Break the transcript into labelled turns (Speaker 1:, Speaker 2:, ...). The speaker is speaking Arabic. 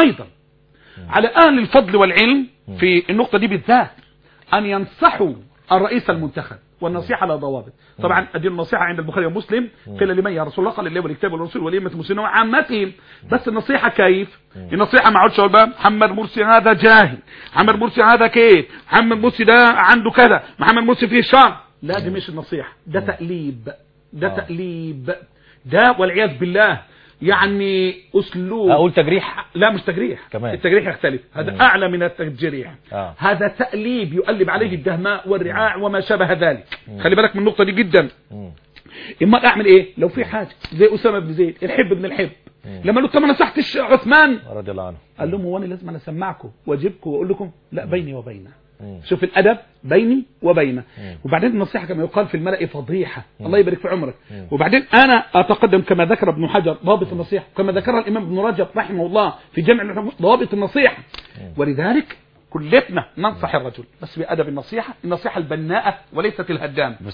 Speaker 1: أيضا. على أهل الفضل والعلم في النقطة دي بالذات أن ينصحوا الرئيس المنتخب والنصيحة لا ضوابط. طبعا أدي النصيحة عند البخاري ومسلم. قيل لمن يا رسول الله؟ قال لله والكتاب والرسول وليمة المسلمين وعامتهم. بس النصيحة كيف؟ النصيحة ما عودش بقى محمد مرسي هذا جاهل. محمد مرسي هذا كيف؟ محمد مرسي ده عنده كذا. محمد مرسي فيه شر. لا دي مش النصيحة. ده تقليب. ده
Speaker 2: آه.
Speaker 1: تقليب. ده والعياذ بالله. يعني أسلوب
Speaker 2: أقول تجريح
Speaker 1: لا مش تجريح
Speaker 2: كمان.
Speaker 1: التجريح يختلف هذا
Speaker 2: مم.
Speaker 1: أعلى من التجريح
Speaker 2: آه.
Speaker 1: هذا تأليب يؤلب عليه الدهماء والرعاع وما شابه ذلك
Speaker 2: مم.
Speaker 1: خلي بالك من النقطة دي جدا
Speaker 2: مم.
Speaker 1: إما أعمل إيه لو في حاجة زي أسامة بن زيد الحب بن الحب
Speaker 2: مم.
Speaker 1: لما طب ما نصحتش عثمان
Speaker 2: رضي الله عنه
Speaker 1: قال لهم هو أنا لازم أنا أسمعكم وأجيبكم وأقول لكم لا بيني وبينه
Speaker 2: مم.
Speaker 1: شوف الأدب بيني وبينه. وبعدين النصيحة كما يقال في الملأ فضيحة. الله يبارك في عمرك. وبعدين أنا أتقدم كما ذكر ابن حجر ضابط النصيحة كما ذكرها الإمام ابن رجب رحمه الله في جمع ضابط النصيحة. ولذلك كلتنا ننصح الرجل. بس بأدب النصيحة النصيحة البناءة وليست الهدامه